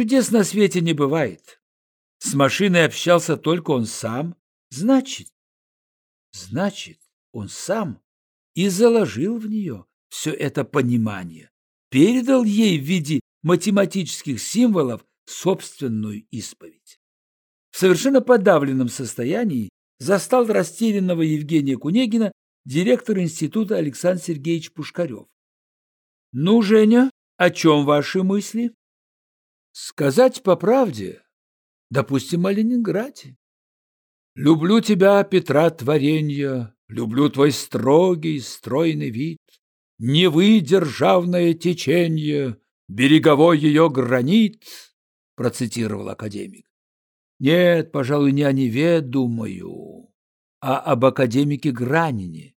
Чудес на свете не бывает. С машиной общался только он сам. Значит, значит, он сам и заложил в нее все это понимание, передал ей в виде математических символов собственную исповедь. В совершенно подавленном состоянии застал растерянного Евгения Кунегина директор института Александр Сергеевич Пушкарев. «Ну, Женя, о чем ваши мысли?» «Сказать по правде, допустим, о Ленинграде. Люблю тебя, Петра творенья, люблю твой строгий, стройный вид, Невы державное течение, береговой ее гранит, процитировал академик. Нет, пожалуй, не о Неве думаю, а об академике Гранине.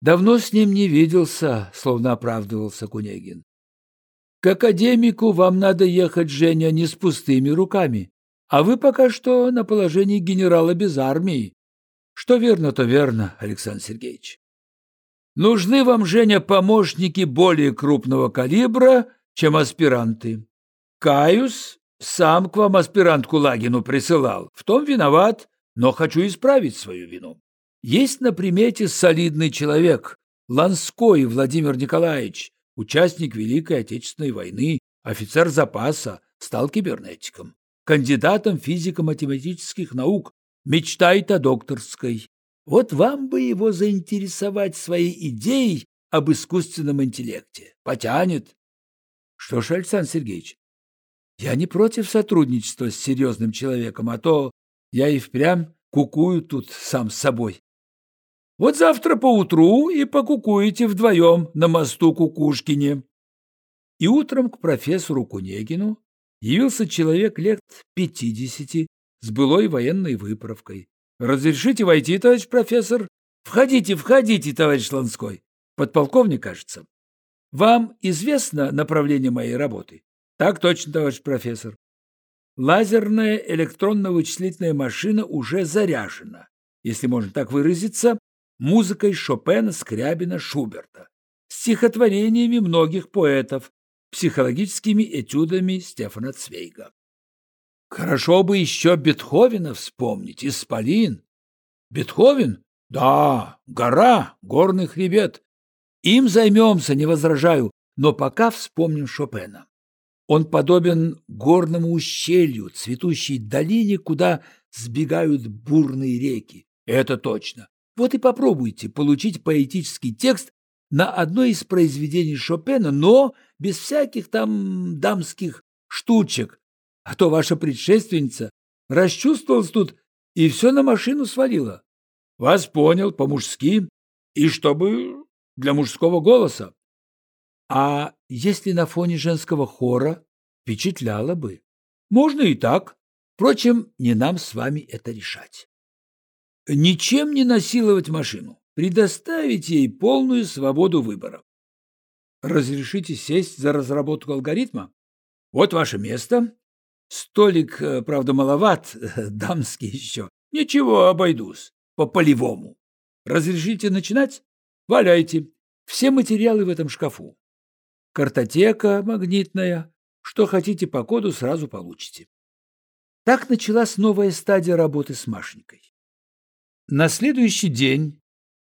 Давно с ним не виделся, словно оправдывался Кунегин. К академику вам надо ехать, Женя, не с пустыми руками, а вы пока что на положении генерала без армии. Что верно, то верно, Александр Сергеевич. Нужны вам, Женя, помощники более крупного калибра, чем аспиранты. Каюс сам к вам аспирантку Лагину присылал. В том виноват, но хочу исправить свою вину. Есть на примете солидный человек, Ланской Владимир Николаевич, участник Великой Отечественной войны, офицер запаса, стал кибернетиком, кандидатом физико-математических наук, мечтает о докторской. Вот вам бы его заинтересовать своей идеей об искусственном интеллекте. Потянет. Что ж, Александр Сергеевич, я не против сотрудничества с серьезным человеком, а то я и впрямь кукую тут сам с собой. Вот завтра поутру и покукуете вдвоем на мосту Кукушкине. И утром к профессору Кунегину явился человек лет пятидесяти с былой военной выправкой. «Разрешите войти, товарищ профессор?» «Входите, входите, товарищ Ланской!» «Подполковник, кажется». «Вам известно направление моей работы?» «Так точно, товарищ профессор». Лазерная электронно-вычислительная машина уже заряжена, если можно так выразиться, музыкой Шопена, Скрябина, Шуберта, стихотворениями многих поэтов, психологическими этюдами Стефана Цвейга. Хорошо бы еще Бетховена вспомнить, Исполин. Бетховен? Да, гора, горный хребет. Им займемся, не возражаю, но пока вспомним Шопена. Он подобен горному ущелью, цветущей долине, куда сбегают бурные реки. Это точно. Вот и попробуйте получить поэтический текст на одно из произведений Шопена, но без всяких там дамских штучек, а то ваша предшественница расчувствовалась тут и все на машину свалила. Вас понял по-мужски, и чтобы для мужского голоса. А если на фоне женского хора, впечатляло бы. Можно и так. Впрочем, не нам с вами это решать. Ничем не насиловать машину, предоставить ей полную свободу выбора. Разрешите сесть за разработку алгоритма? Вот ваше место, Столик, э, правда, маловат, дамский еще. Ничего, обойдусь. По-полевому. Разрешите начинать? Валяйте. Все материалы в этом шкафу. Картотека магнитная. Что хотите по коду, сразу получите. Так началась новая стадия работы с Машенькой. На следующий день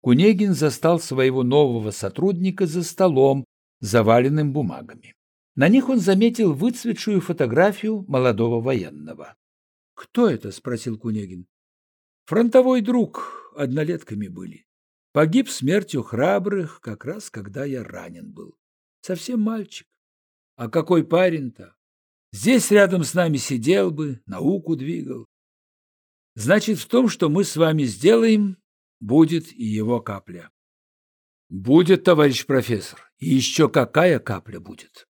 Кунегин застал своего нового сотрудника за столом, заваленным бумагами. На них он заметил выцветшую фотографию молодого военного. «Кто это?» — спросил Кунегин. «Фронтовой друг, однолетками были. Погиб смертью храбрых, как раз когда я ранен был. Совсем мальчик. А какой парень-то? Здесь рядом с нами сидел бы, науку двигал. Значит, в том, что мы с вами сделаем, будет и его капля. Будет, товарищ профессор, и еще какая капля будет.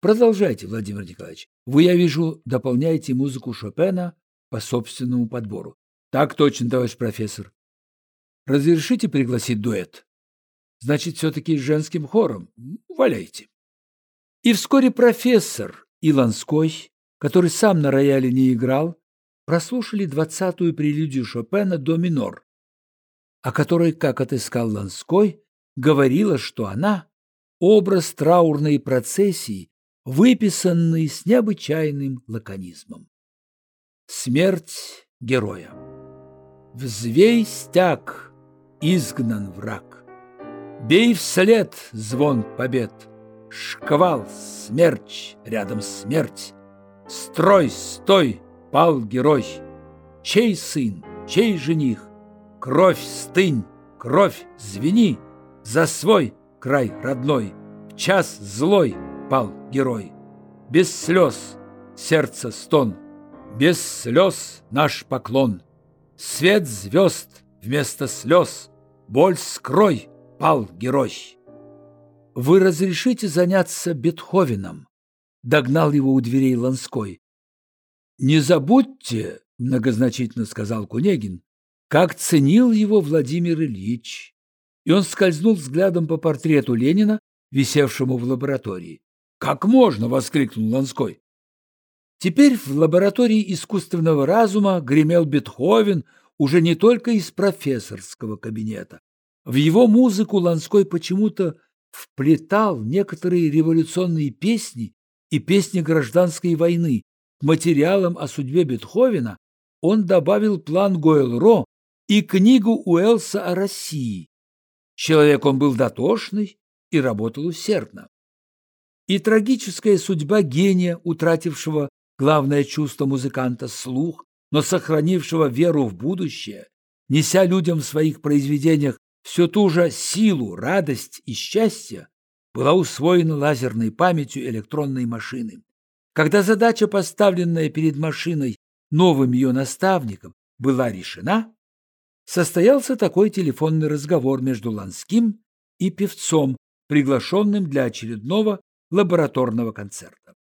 Продолжайте, Владимир Николаевич. Вы, я вижу, дополняете музыку Шопена по собственному подбору. Так точно, товарищ профессор. Разрешите пригласить дуэт? Значит, все-таки с женским хором. Валяйте. И вскоре профессор Иланской, который сам на рояле не играл, прослушали двадцатую прелюдию Шопена до минор, о которой, как отыскал Ланской, говорила, что она — образ траурной процессии, выписанный с необычайным лаконизмом. Смерть героя. Взвей стяг, изгнан враг. Бей вслед звон побед. Шквал, смерч, рядом смерть. Строй, стой, пал герой. Чей сын, чей жених? Кровь стынь, кровь звени За свой край родной. В час злой пал герой. Без слез сердце стон, Без слез наш поклон. Свет звезд вместо слез, Боль скрой, пал герой. «Вы разрешите заняться Бетховеном?» — догнал его у дверей Ланской. «Не забудьте, — многозначительно сказал Кунегин, — как ценил его Владимир Ильич». И он скользнул взглядом по портрету Ленина, висевшему в лаборатории. «Как можно?» — воскликнул Ланской. Теперь в лаборатории искусственного разума гремел Бетховен уже не только из профессорского кабинета. В его музыку Ланской почему-то вплетал некоторые революционные песни и песни гражданской войны. К материалам о судьбе Бетховена он добавил план Гойл-Ро и книгу Уэлса о России. Человек он был дотошный и работал усердно. И трагическая судьба гения, утратившего главное чувство музыканта – слух, но сохранившего веру в будущее, неся людям в своих произведениях все ту же силу, радость и счастье была усвоена лазерной памятью электронной машины. Когда задача, поставленная перед машиной новым ее наставником, была решена, состоялся такой телефонный разговор между Ланским и певцом, приглашенным для очередного лабораторного концерта.